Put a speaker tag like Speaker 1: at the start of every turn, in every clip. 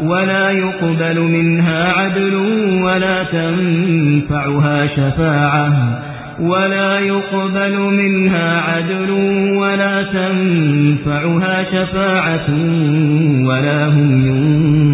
Speaker 1: ولا يقبل منها عدل ولا تنفعها شفاعة ولا يقبل منها عدل ولا تنفعها شفاعة ولا هم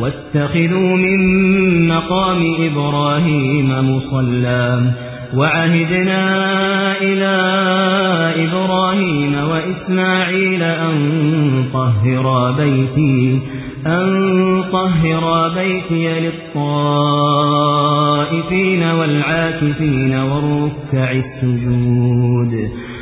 Speaker 1: واتخذوا من مقام إبراهيم مصلى وعهدنا إلى إبراهيم وإسماعيل أن طهر بيتي أن طهر بيتي للطائفين والعاكفين والركع السجود.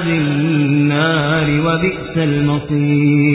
Speaker 1: عذاب النار وبئس المصير